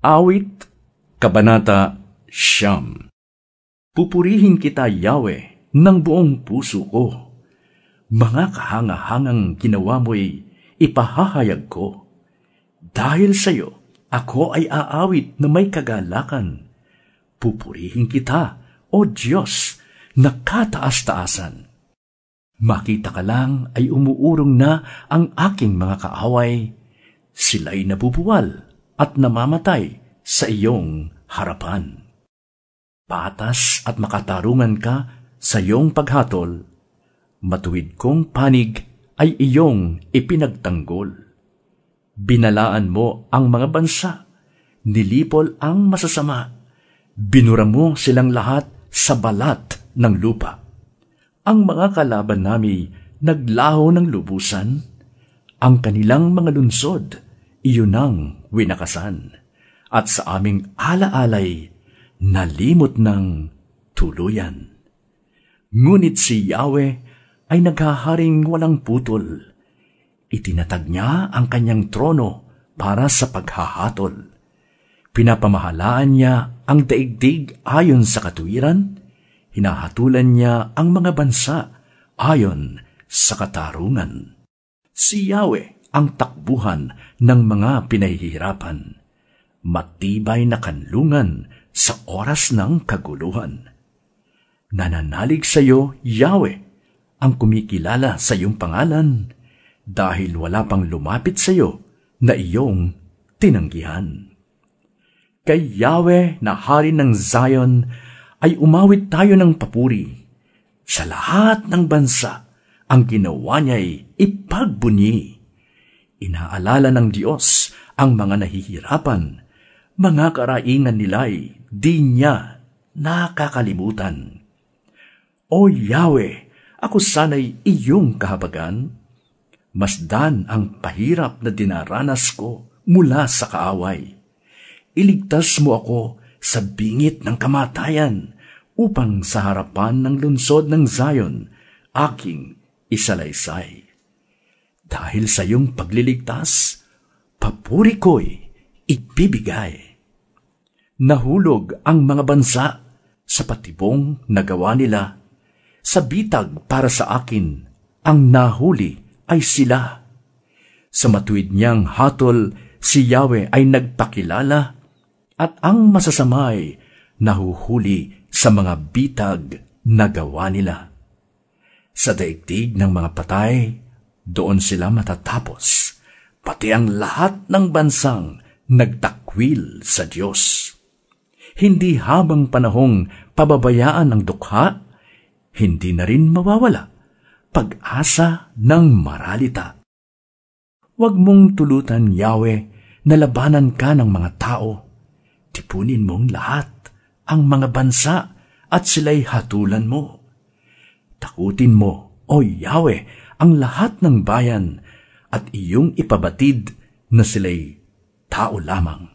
Awit, Kabanata Siyam Pupurihin kita, Yahweh, ng buong puso ko. Mga kahangahangang ginawa mo'y ipahahayag ko. Dahil sa iyo, ako ay aawit na may kagalakan. Pupurihin kita, O Diyos, na kataas-taasan. Makita ka lang ay umuurong na ang aking mga kaaway. Sila'y nabubuwal at namamatay sa iyong harapan. Patas at makatarungan ka sa iyong paghatol, matuwid kong panig ay iyong ipinagtanggol. Binalaan mo ang mga bansa, nilipol ang masasama, binura mo silang lahat sa balat ng lupa. Ang mga kalaban nami naglaho ng lubusan, ang kanilang mga lunsod, iyon ang winakasan. At sa aming alaalay, nalimot ng tuluyan. Ngunit si Yahweh ay naghaharing walang putol. Itinatag niya ang kanyang trono para sa paghahatol. Pinapamahalaan niya ang daigdig ayon sa katuwiran, hinahatulan niya ang mga bansa ayon sa katarungan. Si Yahweh ang takbuhan ng mga pinahihirapan. Matibay na kanlungan sa oras ng kaguluhan. Nananalig sa iyo, Yahweh, ang kumikilala sa iyong pangalan dahil wala pang lumapit sa iyo na iyong tinanggihan. Kay Yahweh na hari ng Zion ay umawit tayo ng papuri. Sa lahat ng bansa, ang ginawa niya'y ipagbunyi Inaalala ng Diyos ang mga nahihirapan, mga karaingan nila'y di niya nakakalimutan. O Yahweh, ako sana'y iyong kahabagan. Masdan ang pahirap na dinaranas ko mula sa kaaway. Iligtas mo ako sa bingit ng kamatayan upang sa harapan ng lunsod ng Zion, aking isalaysay. Dahil sa iyong pagliligtas, papuri ko'y ibibigay. Nahulog ang mga bansa sa patibong nagawa nila. Sa bitag para sa akin, ang nahuli ay sila. Sa matuwid niyang hatol, si Yahweh ay nagpakilala at ang masasamay nahuhuli sa mga bitag na gawa nila. Sa daigdig ng mga patay, doon sila matatapos, pati ang lahat ng bansang nagtakwil sa Diyos. Hindi habang panahong pababayaan ng dukha, hindi na rin mawawala pag-asa ng maralita. Huwag mong tulutan, Yahweh, na labanan ka ng mga tao. Tipunin mong lahat ang mga bansa at sila'y hatulan mo. Takutin mo, O Yahweh, ang lahat ng bayan at iyong ipabatid na sila'y tao lamang.